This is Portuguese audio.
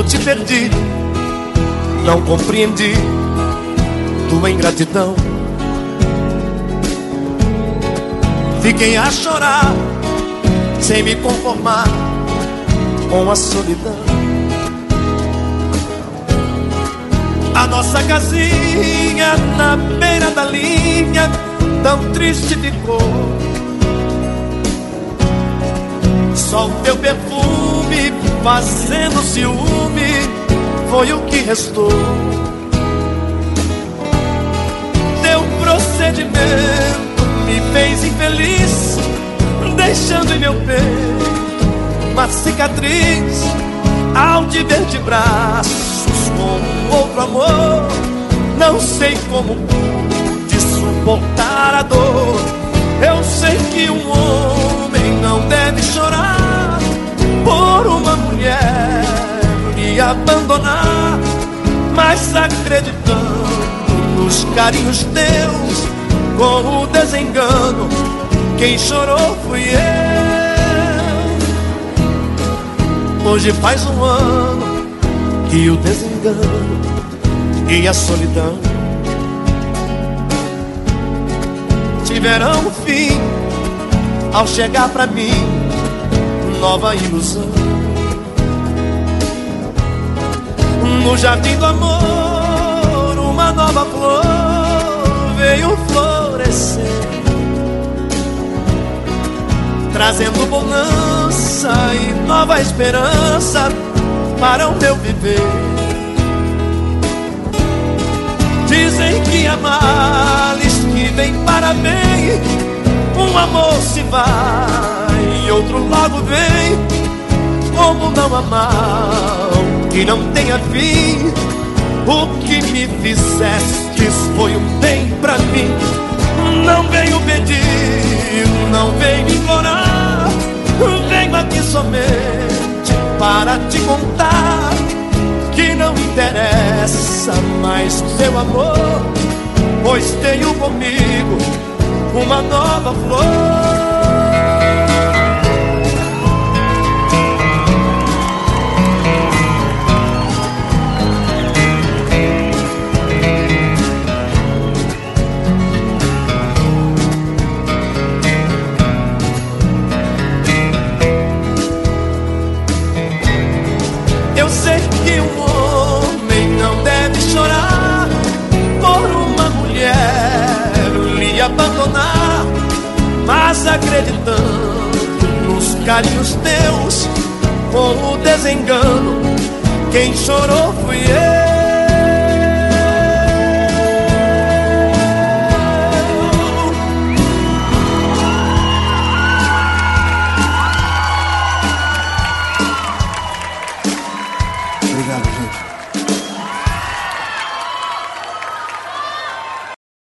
te perdi. Não compreendi tua ingratidão. Fiquei a chorar, sem me conformar com a solidão. A nossa casinha na beira da linha, tão triste ficou. Só o teu perfume fazendo ciúme foi o que restou. Teu procedimento me fez infeliz, deixando em meu peito uma cicatriz ao te ver de braços com outro amor. Não sei como pude suportar a dor. Eu sei que um homem deve chorar por uma mulher me abandonar, mas acreditando nos carinhos teus, com o desengano, quem chorou fui eu. Hoje faz um ano que o desengano e a solidão tiveram um fim ao chegar pra mim nova ilusão. No jardim do amor, uma nova flor veio florescer, trazendo bonança e nova esperança para o meu viver. Dizem que há males que vem para bem, um amor se vai outro logo vem. Como não amar que não tenha fim? O que me fizestes foi um bem pra mim. Não venho pedir, não venho implorar, venho aqui somente para te contar que não interessa mais o seu amor, pois tenho comigo uma nova flor. Eu sei que um mas acreditando nos carinhos teus, com o desengano, quem chorou fui eu. Obrigado, gente.